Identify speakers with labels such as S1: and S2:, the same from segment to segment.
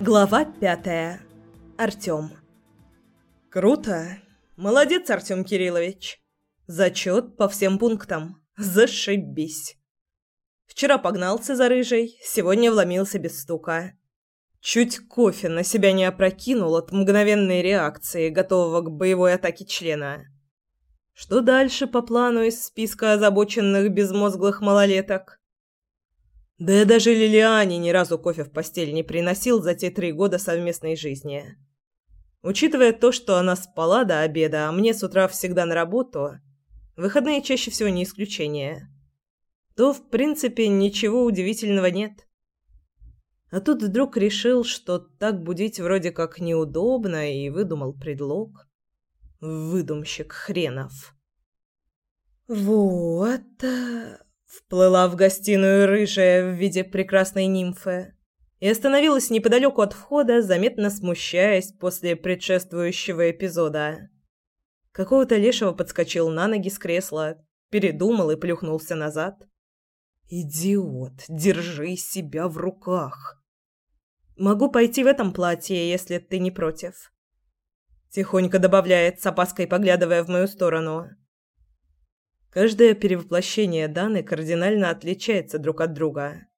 S1: Глава пятая. Артём. Круто. Молодец, Артём Кириллович. Зачёт по всем пунктам. Зашибись. Вчера погнался за рыжей, сегодня вломился без стука. Чуть кофе на себя не опрокинул от мгновенной реакции, готового к боевой атаке члена. Что дальше по плану из списка озабоченных безмозглых малолеток? Да я даже Лилиане ни разу кофе в постель не приносил за те три года совместной жизни. Учитывая то, что она спала до обеда, а мне с утра всегда на работу, выходные чаще всего не исключение, то, в принципе, ничего удивительного нет. А тут вдруг решил, что так будить вроде как неудобно, и выдумал предлог. Выдумщик хренов. «Вот...» Вплыла в гостиную рыжая в виде прекрасной нимфы и остановилась неподалеку от входа, заметно смущаясь после предшествующего эпизода. Какого-то лешего подскочил на ноги с кресла, передумал и плюхнулся назад. «Идиот, держи себя в руках!» «Могу пойти в этом платье, если ты не против». Тихонько добавляет, с опаской поглядывая в мою сторону. Каждое перевоплощение Даны кардинально отличается друг от друга.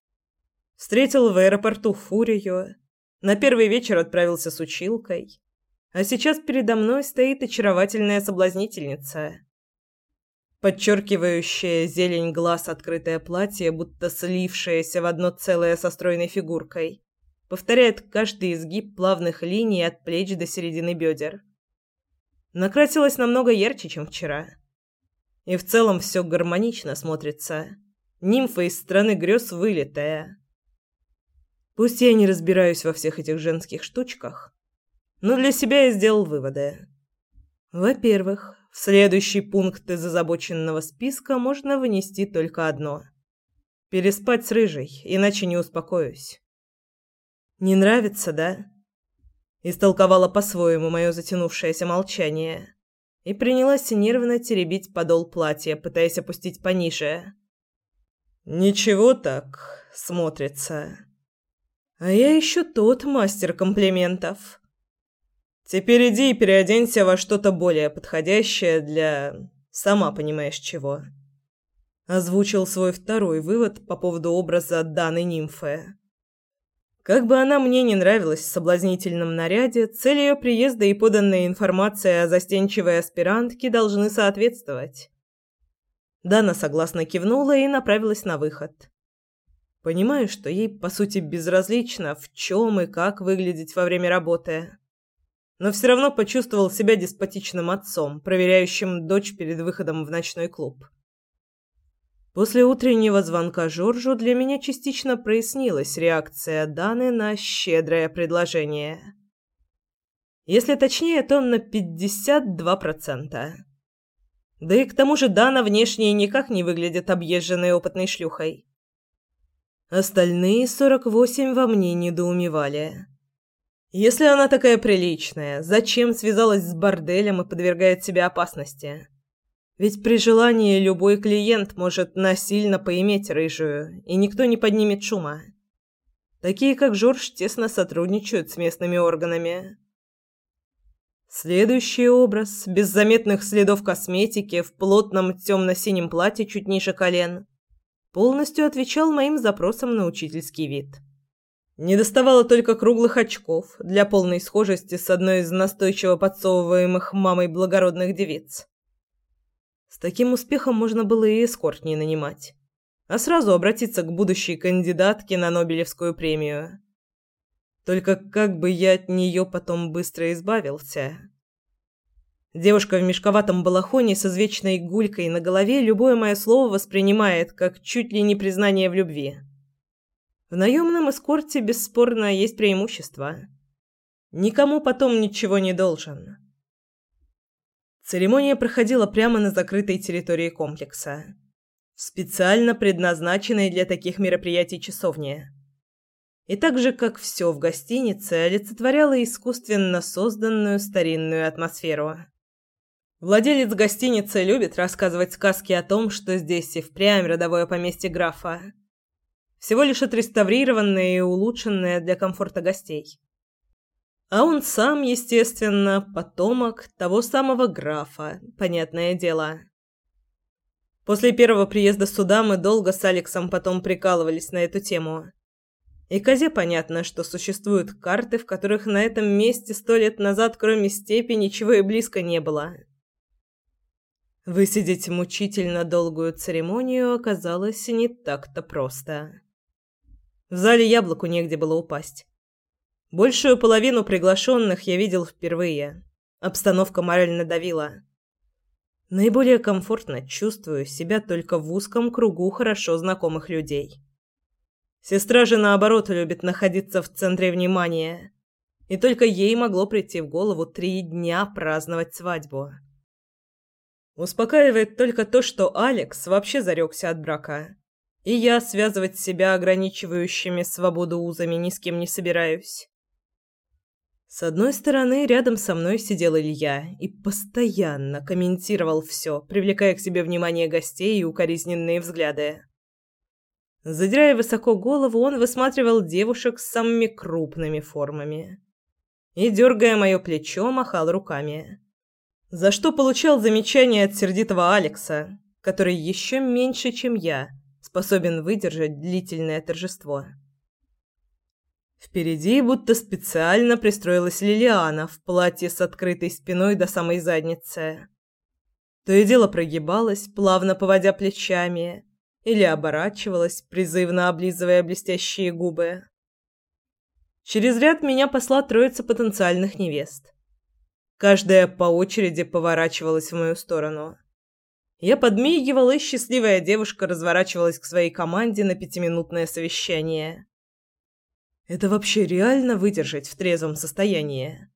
S1: Встретил в аэропорту Фурию, на первый вечер отправился с училкой, а сейчас передо мной стоит очаровательная соблазнительница. Подчеркивающая зелень глаз открытое платье, будто слившееся в одно целое со стройной фигуркой, повторяет каждый изгиб плавных линий от плеч до середины бедер. Накрасилась намного ярче, чем вчера. И в целом все гармонично смотрится. Нимфа из страны грез вылитая. Пусть я не разбираюсь во всех этих женских штучках, но для себя я сделал выводы. Во-первых, в следующий пункт из озабоченного списка можно вынести только одно. Переспать с рыжей, иначе не успокоюсь. Не нравится, да? Истолковала по-своему мое затянувшееся молчание и принялась нервно теребить подол платья, пытаясь опустить пониже. «Ничего так смотрится. А я еще тот мастер комплиментов. Теперь иди и переоденься во что-то более подходящее для... сама понимаешь чего». Озвучил свой второй вывод по поводу образа данной нимфы. Как бы она мне не нравилась в соблазнительном наряде, цель ее приезда и поданная информация о застенчивой аспирантке должны соответствовать. Дана согласно кивнула и направилась на выход. Понимаю, что ей, по сути, безразлично, в чем и как выглядеть во время работы. Но все равно почувствовал себя деспотичным отцом, проверяющим дочь перед выходом в ночной клуб. После утреннего звонка Жоржу для меня частично прояснилась реакция Даны на щедрое предложение. Если точнее, то на 52%. Да и к тому же Дана внешне никак не выглядит объезженной опытной шлюхой. Остальные 48 во мне недоумевали. Если она такая приличная, зачем связалась с борделем и подвергает себя опасности? Ведь при желании любой клиент может насильно поиметь рыжую, и никто не поднимет шума. Такие, как Жорж, тесно сотрудничают с местными органами. Следующий образ, без заметных следов косметики, в плотном темно-синем платье чуть ниже колен, полностью отвечал моим запросам на учительский вид. Не доставало только круглых очков для полной схожести с одной из настойчиво подсовываемых мамой благородных девиц. С таким успехом можно было и эскорт не нанимать, а сразу обратиться к будущей кандидатке на Нобелевскую премию. Только как бы я от нее потом быстро избавился? Девушка в мешковатом балахоне с извечной гулькой на голове любое мое слово воспринимает как чуть ли не признание в любви. В наемном эскорте бесспорно есть преимущество. Никому потом ничего не должен. Церемония проходила прямо на закрытой территории комплекса, в специально предназначенной для таких мероприятий часовне. И так же, как все в гостинице, олицетворяла искусственно созданную старинную атмосферу. Владелец гостиницы любит рассказывать сказки о том, что здесь и впрямь родовое поместье графа. Всего лишь отреставрированное и улучшенное для комфорта гостей. А он сам, естественно, потомок того самого графа, понятное дело. После первого приезда сюда мы долго с Алексом потом прикалывались на эту тему. И козе понятно, что существуют карты, в которых на этом месте сто лет назад, кроме степи, ничего и близко не было. Высидеть мучительно долгую церемонию оказалось не так-то просто. В зале яблоку негде было упасть. Большую половину приглашенных я видел впервые. Обстановка морально давила. Наиболее комфортно чувствую себя только в узком кругу хорошо знакомых людей. Сестра же, наоборот, любит находиться в центре внимания. И только ей могло прийти в голову три дня праздновать свадьбу. Успокаивает только то, что Алекс вообще зарекся от брака. И я связывать себя ограничивающими свободу узами ни с кем не собираюсь. С одной стороны, рядом со мной сидел Илья и постоянно комментировал все, привлекая к себе внимание гостей и укоризненные взгляды. Задирая высоко голову, он высматривал девушек с самыми крупными формами. И, дергая мое плечо, махал руками. За что получал замечание от сердитого Алекса, который еще меньше, чем я, способен выдержать длительное торжество. Впереди будто специально пристроилась Лилиана в платье с открытой спиной до самой задницы. То и дело прогибалась, плавно поводя плечами, или оборачивалась, призывно облизывая блестящие губы. Через ряд меня посла троица потенциальных невест. Каждая по очереди поворачивалась в мою сторону. Я подмигивала, и счастливая девушка разворачивалась к своей команде на пятиминутное совещание. Это вообще реально выдержать в трезвом состоянии?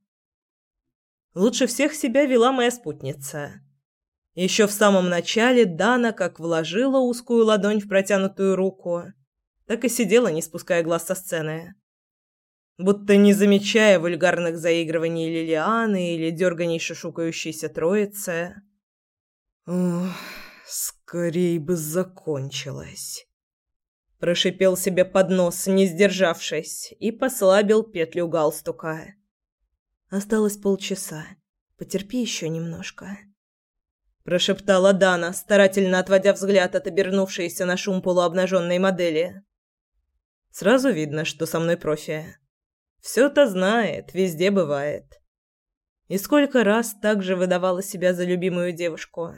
S1: Лучше всех себя вела моя спутница. Еще в самом начале Дана как вложила узкую ладонь в протянутую руку, так и сидела, не спуская глаз со сцены. Будто не замечая вульгарных заигрываний Лилианы или дерганий шушукающейся троицы. Ох, скорей бы закончилось прошипел себе под нос, не сдержавшись, и послабил петлю галстука. Осталось полчаса. Потерпи еще немножко. Прошептала Дана, старательно отводя взгляд от обернувшейся на шум полуобнаженной модели. Сразу видно, что со мной профи. Все-то знает, везде бывает. И сколько раз так же выдавала себя за любимую девушку.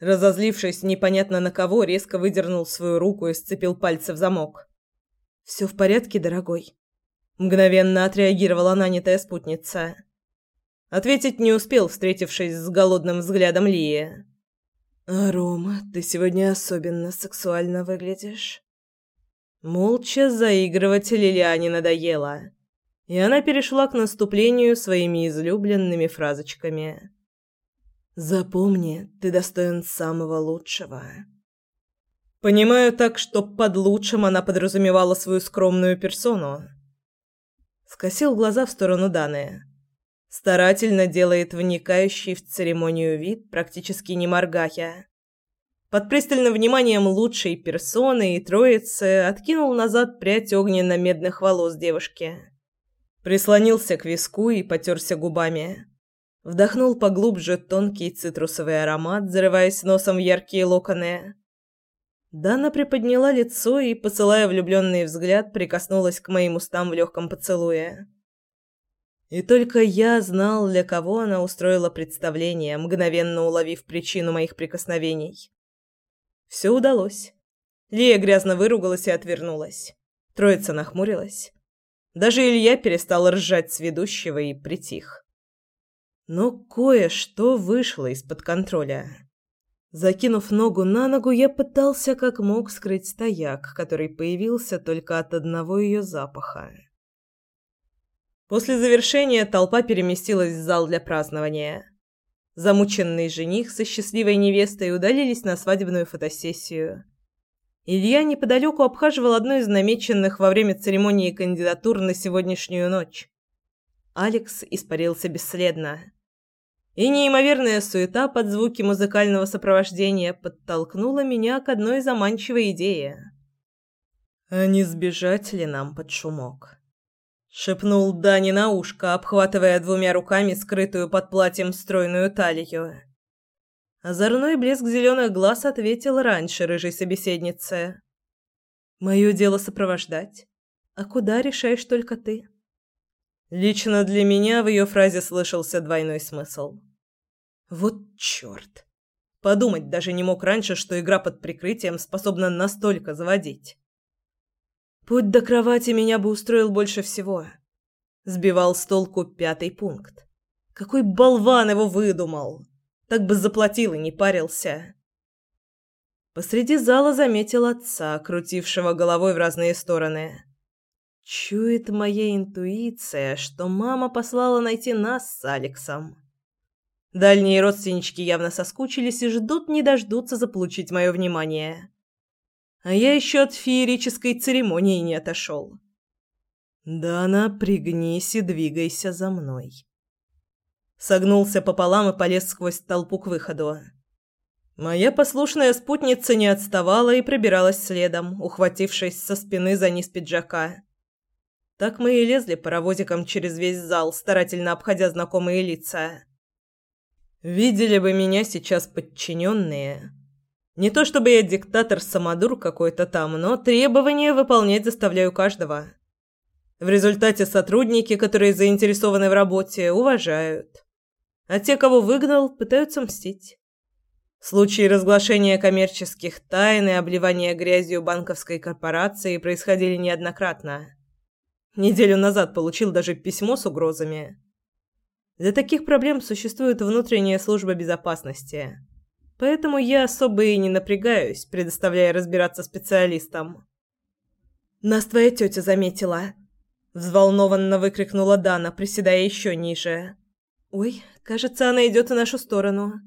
S1: Разозлившись непонятно на кого, резко выдернул свою руку и сцепил пальцы в замок. «Все в порядке, дорогой?» Мгновенно отреагировала нанятая спутница. Ответить не успел, встретившись с голодным взглядом Лии. «А, Рома, ты сегодня особенно сексуально выглядишь». Молча заигрывать Лилиане надоело, и она перешла к наступлению своими излюбленными фразочками. Запомни, ты достоин самого лучшего. Понимаю так, что под лучшим она подразумевала свою скромную персону. Скосил глаза в сторону Даны. Старательно делает вникающий в церемонию вид, практически не моргая. Под пристальным вниманием лучшей персоны и троицы откинул назад прядь огненно-медных волос девушки. Прислонился к виску и потерся губами. Вдохнул поглубже тонкий цитрусовый аромат, зарываясь носом в яркие локоны. Дана приподняла лицо и, посылая влюбленный взгляд, прикоснулась к моим устам в легком поцелуе. И только я знал, для кого она устроила представление, мгновенно уловив причину моих прикосновений. Все удалось. Лия грязно выругалась и отвернулась. Троица нахмурилась. Даже Илья перестал ржать с ведущего и притих. Но кое-что вышло из-под контроля. Закинув ногу на ногу, я пытался как мог скрыть стояк, который появился только от одного ее запаха. После завершения толпа переместилась в зал для празднования. Замученный жених со счастливой невестой удалились на свадебную фотосессию. Илья неподалеку обхаживал одну из намеченных во время церемонии кандидатур на сегодняшнюю ночь. Алекс испарился бесследно и неимоверная суета под звуки музыкального сопровождения подтолкнула меня к одной заманчивой идее. А не сбежать ли нам под шумок? шепнул Дани на ушко, обхватывая двумя руками скрытую под платьем стройную талию. Озорной блеск зеленых глаз ответил раньше рыжей собеседнице. «Мое дело сопровождать. А куда решаешь только ты?» Лично для меня в ее фразе слышался двойной смысл. «Вот черт!» Подумать даже не мог раньше, что игра под прикрытием способна настолько заводить. Путь до кровати меня бы устроил больше всего. Сбивал с толку пятый пункт. Какой болван его выдумал! Так бы заплатил и не парился. Посреди зала заметил отца, крутившего головой в разные стороны. Чует моя интуиция, что мама послала найти нас с Алексом. Дальние родственнички явно соскучились и ждут не дождутся заполучить мое внимание. А я еще от феерической церемонии не отошел. «Дана, пригнись и двигайся за мной». Согнулся пополам и полез сквозь толпу к выходу. Моя послушная спутница не отставала и пробиралась следом, ухватившись со спины за низ пиджака. Так мы и лезли паровозиком через весь зал, старательно обходя знакомые лица. Видели бы меня сейчас подчиненные. Не то чтобы я диктатор-самодур какой-то там, но требования выполнять заставляю каждого. В результате сотрудники, которые заинтересованы в работе, уважают. А те, кого выгнал, пытаются мстить. Случаи разглашения коммерческих тайн и обливания грязью банковской корпорации происходили неоднократно. Неделю назад получил даже письмо с угрозами. Для таких проблем существует внутренняя служба безопасности. Поэтому я особо и не напрягаюсь, предоставляя разбираться специалистам. «Нас твоя тетя заметила!» Взволнованно выкрикнула Дана, приседая еще ниже. «Ой, кажется, она идет в нашу сторону».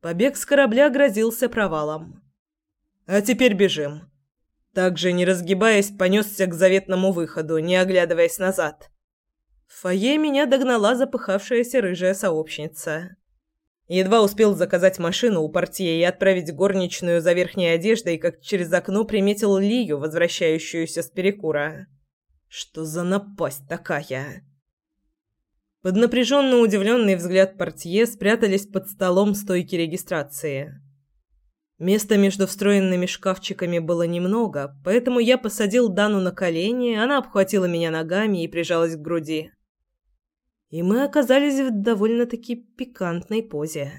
S1: Побег с корабля грозился провалом. «А теперь бежим». Также, не разгибаясь, понесся к заветному выходу, не оглядываясь назад. В фойе меня догнала запыхавшаяся рыжая сообщница. Едва успел заказать машину у портье и отправить горничную за верхней одеждой, как через окно приметил Лию, возвращающуюся с перекура. Что за напасть такая? Под напряженно удивленный взгляд портье спрятались под столом стойки регистрации. Места между встроенными шкафчиками было немного, поэтому я посадил Дану на колени, она обхватила меня ногами и прижалась к груди и мы оказались в довольно-таки пикантной позе.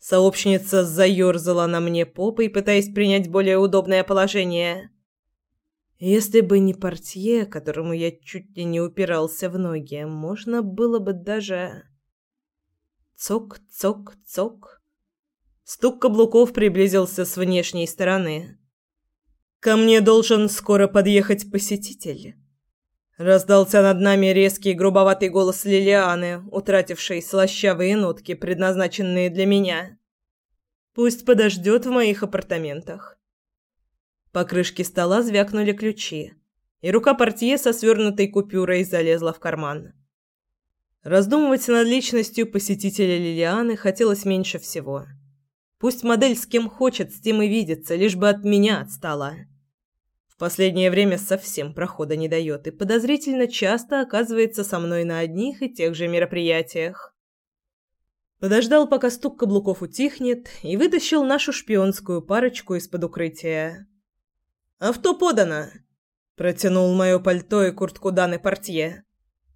S1: Сообщница заёрзала на мне попой, пытаясь принять более удобное положение. Если бы не портье, которому я чуть ли не упирался в ноги, можно было бы даже... Цок-цок-цок. Стук каблуков приблизился с внешней стороны. «Ко мне должен скоро подъехать посетитель». Раздался над нами резкий грубоватый голос Лилианы, утратившей слащавые нотки, предназначенные для меня. Пусть подождет в моих апартаментах. По крышке стола звякнули ключи, и рука портье со свернутой купюрой залезла в карман. Раздумывать над личностью посетителя Лилианы хотелось меньше всего. Пусть модель с кем хочет, с тем и видится, лишь бы от меня отстала. В последнее время совсем прохода не дает и подозрительно часто оказывается со мной на одних и тех же мероприятиях. Подождал, пока стук каблуков утихнет, и вытащил нашу шпионскую парочку из-под укрытия. «Авто подано!» – протянул мое пальто и куртку Даны портье.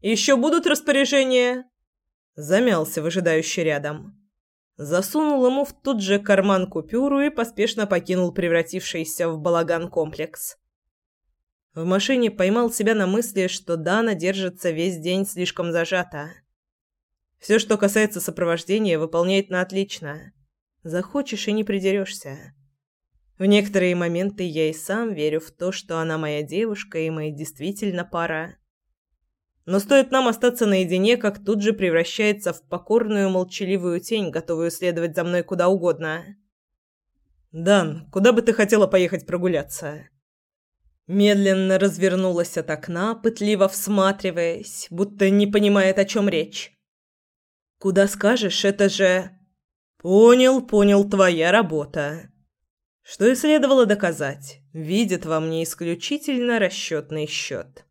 S1: «Еще будут распоряжения?» Замялся, выжидающий рядом. Засунул ему в тот же карман купюру и поспешно покинул превратившийся в балаган комплекс. В машине поймал себя на мысли, что Дана держится весь день слишком зажата. Все, что касается сопровождения, выполняет на отлично. Захочешь и не придерешься. В некоторые моменты я и сам верю в то, что она моя девушка, и мы действительно пара. Но стоит нам остаться наедине, как тут же превращается в покорную молчаливую тень, готовую следовать за мной куда угодно. «Дан, куда бы ты хотела поехать прогуляться?» Медленно развернулась от окна, пытливо всматриваясь, будто не понимает, о чем речь. «Куда скажешь, это же...» «Понял, понял, твоя работа». Что и следовало доказать, видит во мне исключительно расчетный счет.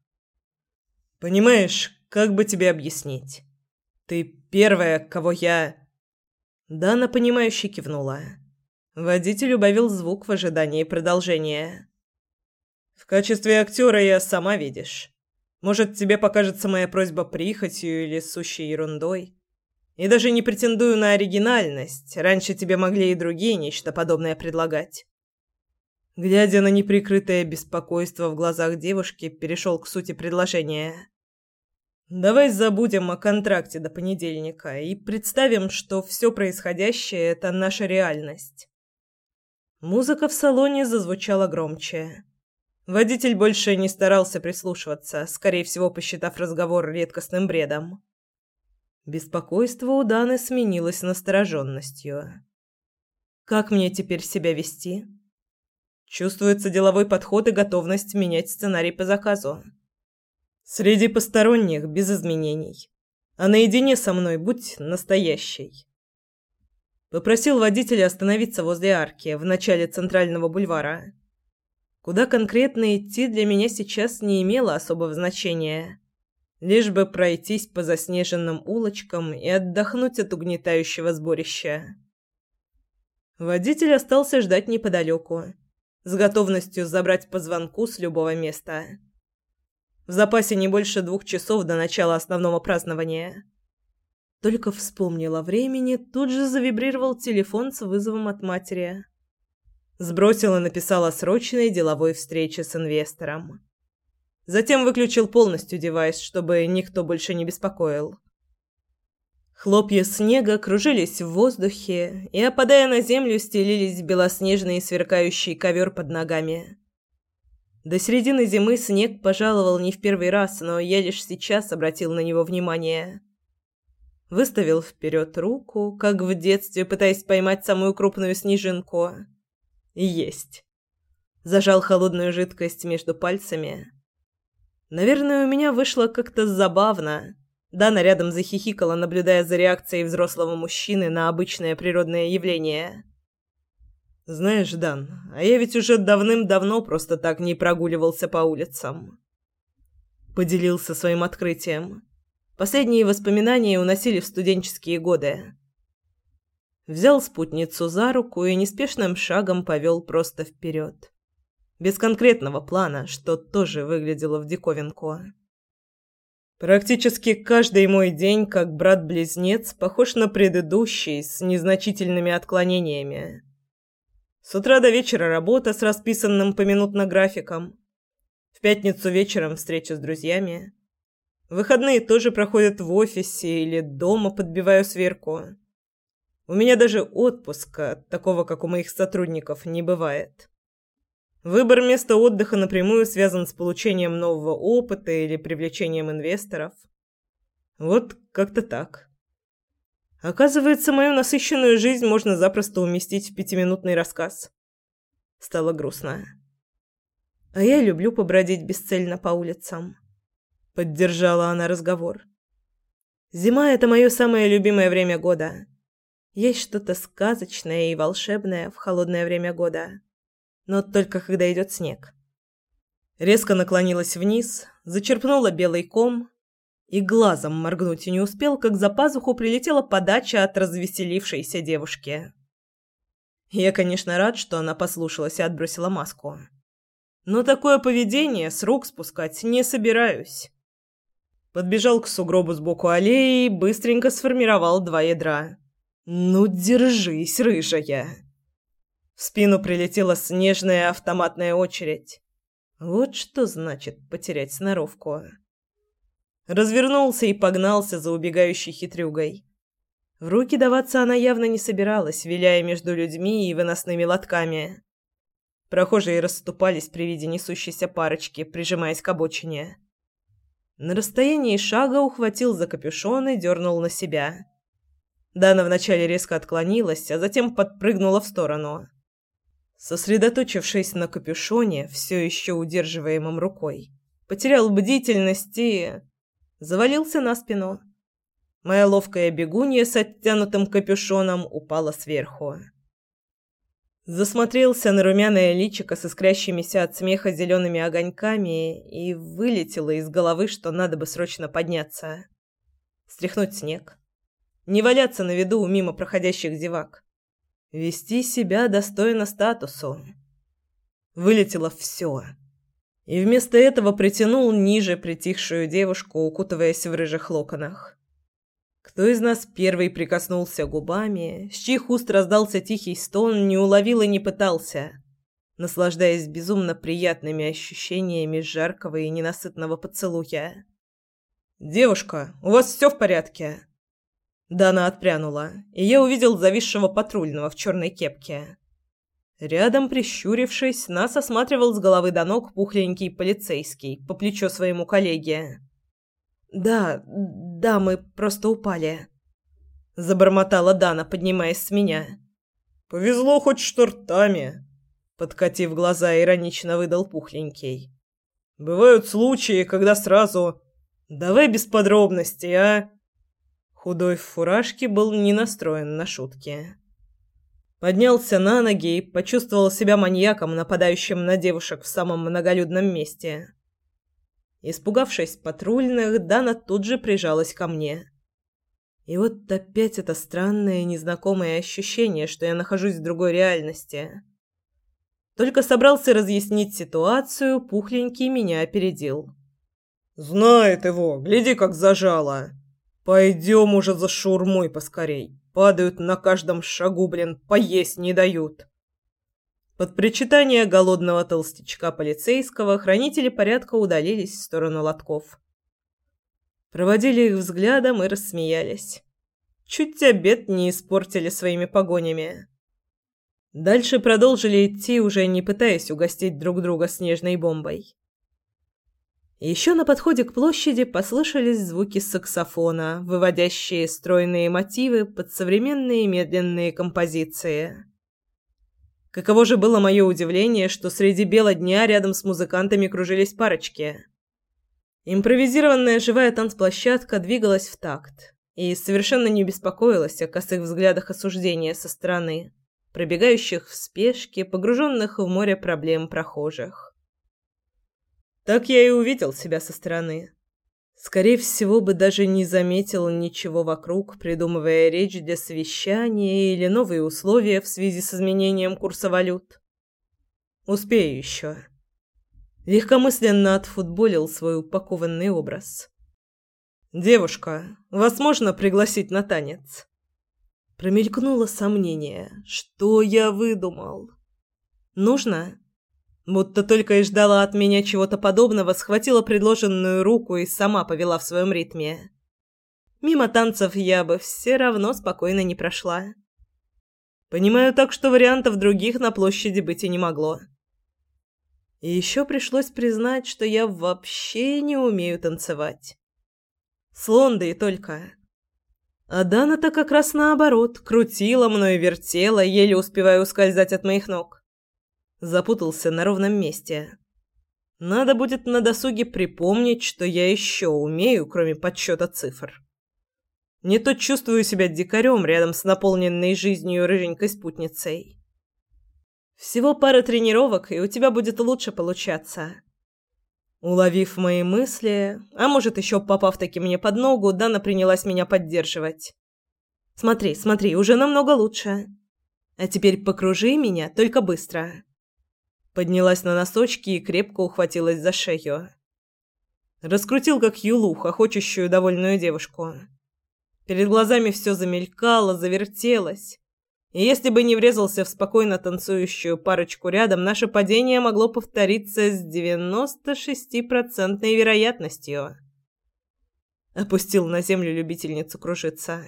S1: Понимаешь, как бы тебе объяснить? Ты первая, кого я Дана понимающе кивнула. Водитель убавил звук в ожидании продолжения. В качестве актера я сама видишь. Может, тебе покажется моя просьба прихотью или сущей ерундой. И даже не претендую на оригинальность. Раньше тебе могли и другие нечто подобное предлагать. Глядя на неприкрытое беспокойство в глазах девушки, перешел к сути предложения. Давай забудем о контракте до понедельника и представим, что все происходящее это наша реальность. Музыка в салоне зазвучала громче. Водитель больше не старался прислушиваться, скорее всего, посчитав разговор редкостным бредом. Беспокойство у Даны сменилось настороженностью. Как мне теперь себя вести? Чувствуется деловой подход и готовность менять сценарий по заказу. Среди посторонних без изменений. А наедине со мной будь настоящей. Попросил водителя остановиться возле арки в начале центрального бульвара. Куда конкретно идти для меня сейчас не имело особого значения. Лишь бы пройтись по заснеженным улочкам и отдохнуть от угнетающего сборища. Водитель остался ждать неподалеку с готовностью забрать по звонку с любого места. В запасе не больше двух часов до начала основного празднования. Только вспомнила времени, тут же завибрировал телефон с вызовом от матери. Сбросила, написала срочной деловой встрече с инвестором. Затем выключил полностью девайс, чтобы никто больше не беспокоил. Хлопья снега кружились в воздухе и, опадая на землю, стелились белоснежный сверкающий ковер под ногами. До середины зимы снег пожаловал не в первый раз, но я лишь сейчас обратил на него внимание. Выставил вперед руку, как в детстве, пытаясь поймать самую крупную снежинку. Есть. Зажал холодную жидкость между пальцами. Наверное, у меня вышло как-то забавно Дана рядом захихикала, наблюдая за реакцией взрослого мужчины на обычное природное явление. «Знаешь, Дан, а я ведь уже давным-давно просто так не прогуливался по улицам». Поделился своим открытием. Последние воспоминания уносили в студенческие годы. Взял спутницу за руку и неспешным шагом повел просто вперед. Без конкретного плана, что тоже выглядело в диковинку. Практически каждый мой день, как брат-близнец, похож на предыдущий с незначительными отклонениями. С утра до вечера работа с расписанным поминутно графиком. В пятницу вечером встреча с друзьями. Выходные тоже проходят в офисе или дома, подбиваю сверку. У меня даже отпуска, такого как у моих сотрудников, не бывает. Выбор места отдыха напрямую связан с получением нового опыта или привлечением инвесторов. Вот как-то так. Оказывается, мою насыщенную жизнь можно запросто уместить в пятиминутный рассказ. Стало грустно. А я люблю побродить бесцельно по улицам. Поддержала она разговор. Зима — это мое самое любимое время года. Есть что-то сказочное и волшебное в холодное время года но только когда идет снег. Резко наклонилась вниз, зачерпнула белый ком и глазом моргнуть не успел, как за пазуху прилетела подача от развеселившейся девушки. Я, конечно, рад, что она послушалась и отбросила маску. Но такое поведение с рук спускать не собираюсь. Подбежал к сугробу сбоку аллеи и быстренько сформировал два ядра. «Ну, держись, рыжая!» В спину прилетела снежная автоматная очередь. Вот что значит потерять сноровку. Развернулся и погнался за убегающей хитрюгой. В руки даваться она явно не собиралась, виляя между людьми и выносными лотками. Прохожие расступались при виде несущейся парочки, прижимаясь к обочине. На расстоянии шага ухватил за капюшон и дернул на себя. Дана вначале резко отклонилась, а затем подпрыгнула в сторону. Сосредоточившись на капюшоне, все еще удерживаемом рукой, потерял бдительность и... завалился на спину. Моя ловкая бегунья с оттянутым капюшоном упала сверху. Засмотрелся на румяное личико с искрящимися от смеха зелеными огоньками и вылетело из головы, что надо бы срочно подняться. Стряхнуть снег. Не валяться на виду у мимо проходящих зевак. Вести себя достойно статусу. Вылетело все. И вместо этого притянул ниже притихшую девушку, укутываясь в рыжих локонах. Кто из нас первый прикоснулся губами, с чьих уст раздался тихий стон, не уловил и не пытался, наслаждаясь безумно приятными ощущениями жаркого и ненасытного поцелуя. «Девушка, у вас все в порядке?» Дана отпрянула, и я увидел зависшего патрульного в черной кепке. Рядом, прищурившись, нас осматривал с головы до ног пухленький полицейский по плечо своему коллеге. «Да, да, мы просто упали», — забормотала Дана, поднимаясь с меня. «Повезло хоть штортами», — подкатив глаза, иронично выдал пухленький. «Бывают случаи, когда сразу... Давай без подробностей, а?» Худой в фуражке был не настроен на шутки. Поднялся на ноги и почувствовал себя маньяком, нападающим на девушек в самом многолюдном месте. Испугавшись патрульных, Дана тут же прижалась ко мне. И вот опять это странное незнакомое ощущение, что я нахожусь в другой реальности. Только собрался разъяснить ситуацию, пухленький меня опередил. «Знает его, гляди, как зажало. Пойдем уже за шурмой поскорей. Падают на каждом шагу, блин, поесть не дают». Под причитание голодного толстячка полицейского хранители порядка удалились в сторону лотков. Проводили их взглядом и рассмеялись. Чуть обед не испортили своими погонями. Дальше продолжили идти, уже не пытаясь угостить друг друга снежной бомбой. Еще на подходе к площади послышались звуки саксофона, выводящие стройные мотивы под современные медленные композиции. Каково же было мое удивление, что среди бела дня рядом с музыкантами кружились парочки. Импровизированная живая танцплощадка двигалась в такт и совершенно не беспокоилась о косых взглядах осуждения со стороны, пробегающих в спешке, погруженных в море проблем прохожих. Так я и увидел себя со стороны. Скорее всего, бы даже не заметил ничего вокруг, придумывая речь для совещания или новые условия в связи с изменением курса валют. Успею еще. Легкомысленно отфутболил свой упакованный образ. «Девушка, вас можно пригласить на танец?» Промелькнуло сомнение. «Что я выдумал?» «Нужно?» Будто только и ждала от меня чего-то подобного, схватила предложенную руку и сама повела в своем ритме. Мимо танцев я бы все равно спокойно не прошла. Понимаю так, что вариантов других на площади быть и не могло. И еще пришлось признать, что я вообще не умею танцевать. Слон да и только. А Дана-то как раз наоборот, крутила мной, вертела, еле успевая ускользать от моих ног. Запутался на ровном месте. Надо будет на досуге припомнить, что я еще умею, кроме подсчета цифр. Не то чувствую себя дикарем рядом с наполненной жизнью рыженькой спутницей. Всего пара тренировок, и у тебя будет лучше получаться. Уловив мои мысли, а может еще попав таки мне под ногу, Дана принялась меня поддерживать. Смотри, смотри, уже намного лучше. А теперь покружи меня, только быстро. Поднялась на носочки и крепко ухватилась за шею. Раскрутил, как юлу, хохочущую довольную девушку. Перед глазами все замелькало, завертелось. И если бы не врезался в спокойно танцующую парочку рядом, наше падение могло повториться с 96% вероятностью. Опустил на землю любительницу кружиться.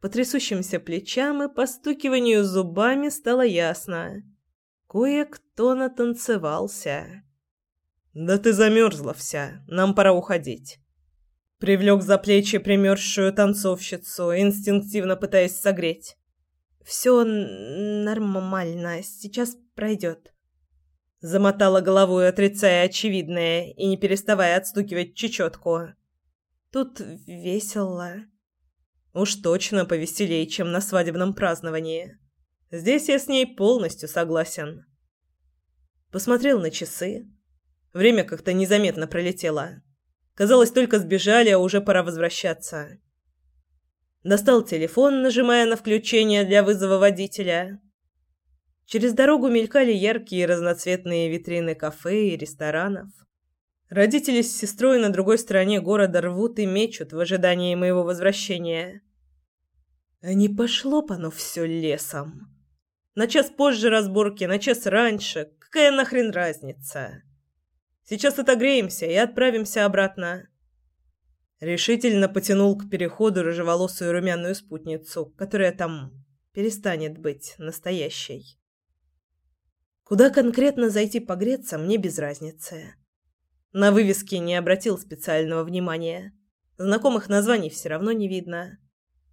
S1: По трясущимся плечам и постукиванию зубами стало ясно. Кое-кто натанцевался. «Да ты замерзла вся, нам пора уходить». Привлек за плечи примерзшую танцовщицу, инстинктивно пытаясь согреть. «Все нормально, сейчас пройдет». Замотала головой, отрицая очевидное и не переставая отстукивать чечетку. «Тут весело». Уж точно повеселее, чем на свадебном праздновании. Здесь я с ней полностью согласен. Посмотрел на часы. Время как-то незаметно пролетело. Казалось, только сбежали, а уже пора возвращаться. Достал телефон, нажимая на включение для вызова водителя. Через дорогу мелькали яркие разноцветные витрины кафе и ресторанов. Родители с сестрой на другой стороне города рвут и мечут в ожидании моего возвращения. А не пошло оно все лесом. На час позже разборки, на час раньше. Какая нахрен разница? Сейчас отогреемся и отправимся обратно. Решительно потянул к переходу рыжеволосую румяную спутницу, которая там перестанет быть настоящей. Куда конкретно зайти погреться, мне без разницы. На вывеске не обратил специального внимания. Знакомых названий все равно не видно.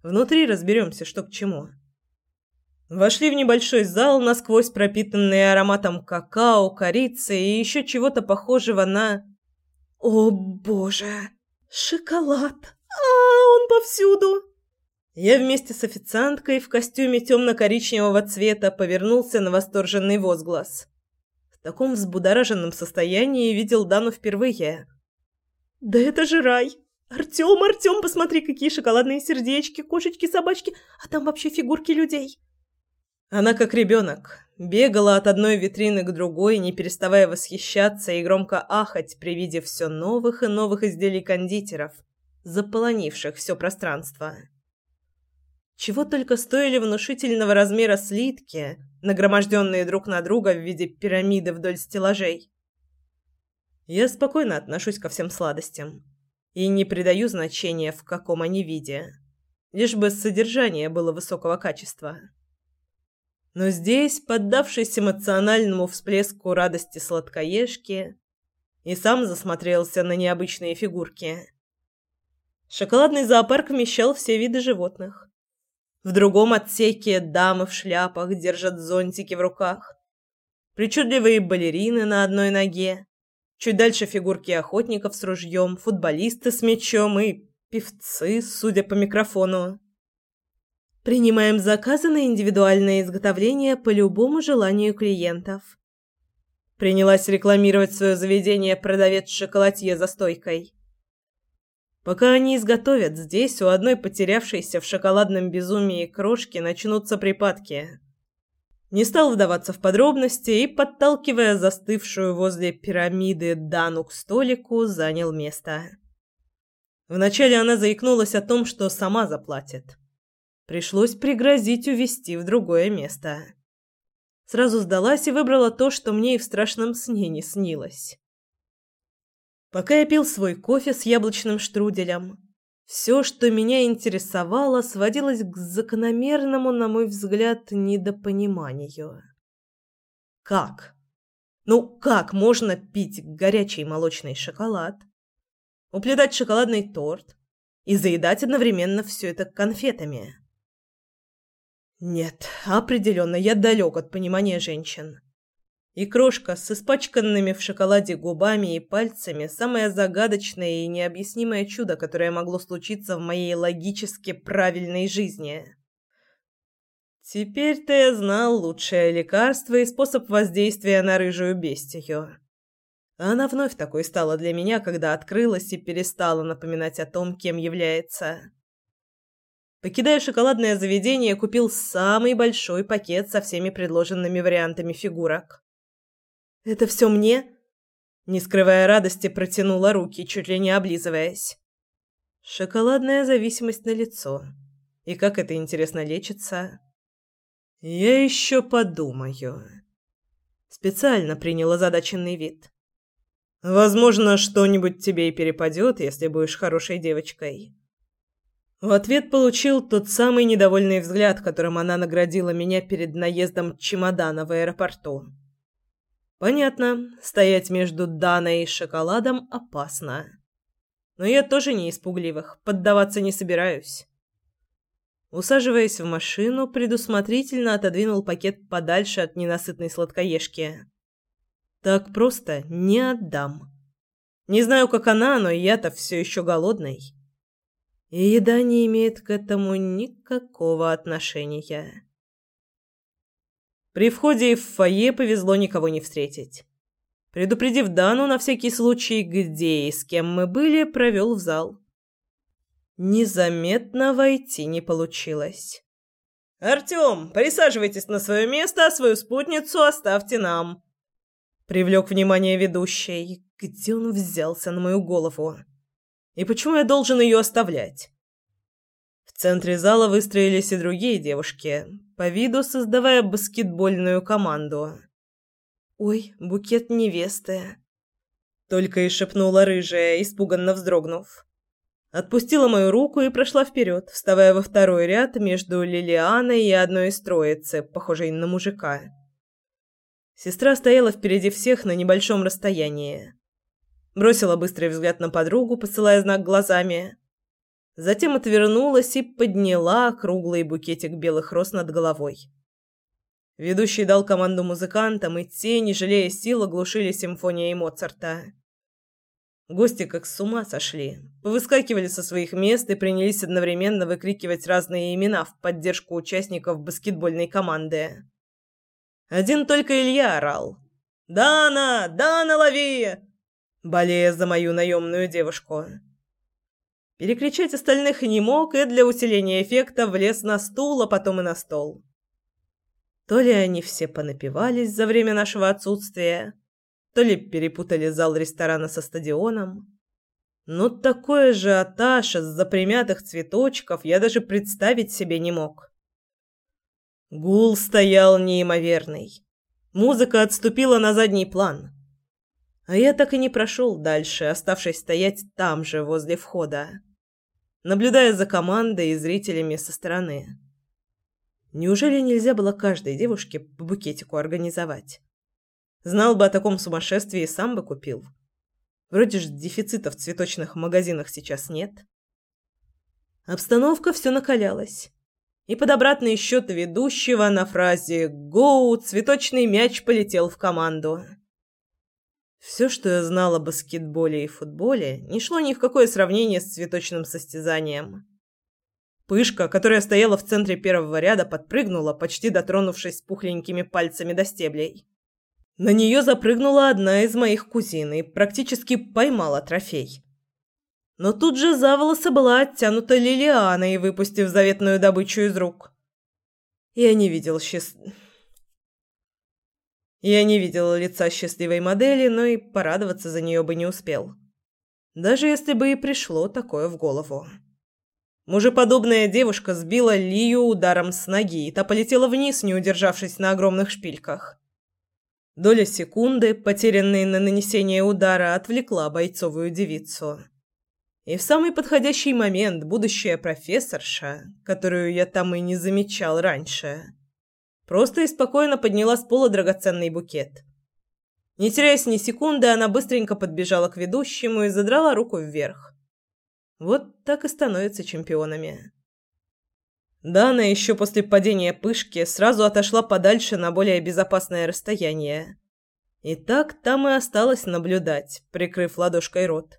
S1: Внутри разберемся, что к чему. Вошли в небольшой зал, насквозь пропитанный ароматом какао, корицы и еще чего-то похожего на... О, боже! Шоколад! А, он повсюду! Я вместе с официанткой в костюме темно-коричневого цвета повернулся на восторженный возглас. В таком взбудораженном состоянии видел Дану впервые. «Да это же рай! Артем, Артем, посмотри, какие шоколадные сердечки, кошечки, собачки, а там вообще фигурки людей!» Она как ребенок, бегала от одной витрины к другой, не переставая восхищаться и громко ахать при виде все новых и новых изделий кондитеров, заполонивших все пространство. Чего только стоили внушительного размера слитки, нагроможденные друг на друга в виде пирамиды вдоль стеллажей. Я спокойно отношусь ко всем сладостям и не придаю значения, в каком они виде, лишь бы содержание было высокого качества. Но здесь, поддавшись эмоциональному всплеску радости сладкоежки, и сам засмотрелся на необычные фигурки. Шоколадный зоопарк вмещал все виды животных. В другом отсеке дамы в шляпах держат зонтики в руках. Причудливые балерины на одной ноге. Чуть дальше фигурки охотников с ружьем, футболисты с мячом и певцы, судя по микрофону. Принимаем заказы на индивидуальное изготовление по любому желанию клиентов. Принялась рекламировать свое заведение продавец шоколадье за стойкой. Пока они изготовят, здесь у одной потерявшейся в шоколадном безумии крошки начнутся припадки. Не стал вдаваться в подробности и, подталкивая застывшую возле пирамиды Дану к столику, занял место. Вначале она заикнулась о том, что сама заплатит. Пришлось пригрозить увести в другое место. Сразу сдалась и выбрала то, что мне и в страшном сне не снилось. Пока я пил свой кофе с яблочным штруделем, все, что меня интересовало, сводилось к закономерному, на мой взгляд, недопониманию. Как? Ну, как можно пить горячий молочный шоколад, уплетать шоколадный торт и заедать одновременно все это конфетами? Нет, определенно, я далек от понимания женщин. И крошка с испачканными в шоколаде губами и пальцами – самое загадочное и необъяснимое чудо, которое могло случиться в моей логически правильной жизни. Теперь-то я знал лучшее лекарство и способ воздействия на рыжую бестию. Она вновь такой стала для меня, когда открылась и перестала напоминать о том, кем является. Покидая шоколадное заведение, купил самый большой пакет со всеми предложенными вариантами фигурок. «Это все мне?» Не скрывая радости, протянула руки, чуть ли не облизываясь. Шоколадная зависимость на лицо. И как это, интересно, лечится? Я еще подумаю. Специально приняла задаченный вид. Возможно, что-нибудь тебе и перепадет, если будешь хорошей девочкой. В ответ получил тот самый недовольный взгляд, которым она наградила меня перед наездом чемодана в аэропорту. Понятно, стоять между Даной и шоколадом опасно. Но я тоже не испугливых, поддаваться не собираюсь. Усаживаясь в машину, предусмотрительно отодвинул пакет подальше от ненасытной сладкоежки. Так просто не отдам. Не знаю, как она, но я-то все еще голодный. И еда не имеет к этому никакого отношения. При входе в фойе повезло никого не встретить. Предупредив Дану на всякий случай, где и с кем мы были, провел в зал. Незаметно войти не получилось. «Артём, присаживайтесь на свое место, а свою спутницу оставьте нам», — привлек внимание ведущий. Где он взялся на мою голову? И почему я должен ее оставлять? В центре зала выстроились и другие девушки, по виду создавая баскетбольную команду. «Ой, букет невесты!» Только и шепнула рыжая, испуганно вздрогнув. Отпустила мою руку и прошла вперед, вставая во второй ряд между Лилианой и одной из троицы, похожей на мужика. Сестра стояла впереди всех на небольшом расстоянии. Бросила быстрый взгляд на подругу, посылая знак глазами. Затем отвернулась и подняла круглый букетик белых роз над головой. Ведущий дал команду музыкантам, и те, не жалея сил, оглушили симфонией Моцарта. Гости как с ума сошли. Повыскакивали со своих мест и принялись одновременно выкрикивать разные имена в поддержку участников баскетбольной команды. Один только Илья орал. «Дана! Дана, лови!» Болея за мою наемную девушку. Перекричать остальных не мог и для усиления эффекта влез на стул, а потом и на стол. То ли они все понапивались за время нашего отсутствия, то ли перепутали зал ресторана со стадионом. Но такое же аташ из-за примятых цветочков я даже представить себе не мог. Гул стоял неимоверный. Музыка отступила на задний план. А я так и не прошел дальше, оставшись стоять там же, возле входа, наблюдая за командой и зрителями со стороны. Неужели нельзя было каждой девушке по букетику организовать? Знал бы о таком сумасшествии сам бы купил. Вроде же дефицита в цветочных магазинах сейчас нет. Обстановка все накалялась. И под обратный счет ведущего на фразе «Гоу!» цветочный мяч полетел в команду. Все, что я знал о баскетболе и футболе, не шло ни в какое сравнение с цветочным состязанием. Пышка, которая стояла в центре первого ряда, подпрыгнула, почти дотронувшись пухленькими пальцами до стеблей. На нее запрыгнула одна из моих кузин и практически поймала трофей. Но тут же за волосы была оттянута Лилианой, выпустив заветную добычу из рук. Я не видел счаст... Я не видел лица счастливой модели, но и порадоваться за нее бы не успел. Даже если бы и пришло такое в голову. Мужеподобная девушка сбила Лию ударом с ноги, и та полетела вниз, не удержавшись на огромных шпильках. Доля секунды, потерянной на нанесение удара, отвлекла бойцовую девицу. И в самый подходящий момент будущая профессорша, которую я там и не замечал раньше, просто и спокойно подняла с пола драгоценный букет. Не теряясь ни секунды, она быстренько подбежала к ведущему и задрала руку вверх. Вот так и становятся чемпионами. Дана еще после падения пышки сразу отошла подальше на более безопасное расстояние. И так там и осталось наблюдать, прикрыв ладошкой рот.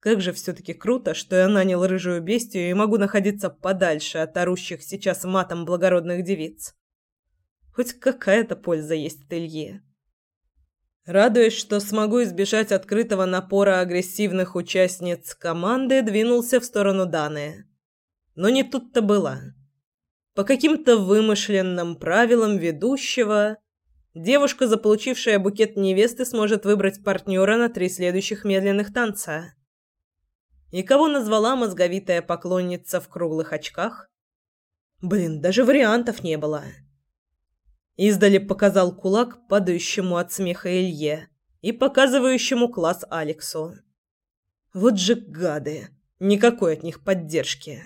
S1: Как же все-таки круто, что я нанял рыжую бестию и могу находиться подальше от орущих сейчас матом благородных девиц. Хоть какая-то польза есть от Ильи. Радуясь, что смогу избежать открытого напора агрессивных участниц команды, двинулся в сторону Даны. Но не тут-то было. По каким-то вымышленным правилам ведущего, девушка, заполучившая букет невесты, сможет выбрать партнера на три следующих медленных танца. И кого назвала мозговитая поклонница в круглых очках? Блин, даже вариантов не было. Издали показал кулак падающему от смеха Илье и показывающему класс Алексу. Вот же гады! Никакой от них поддержки.